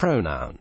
pronoun.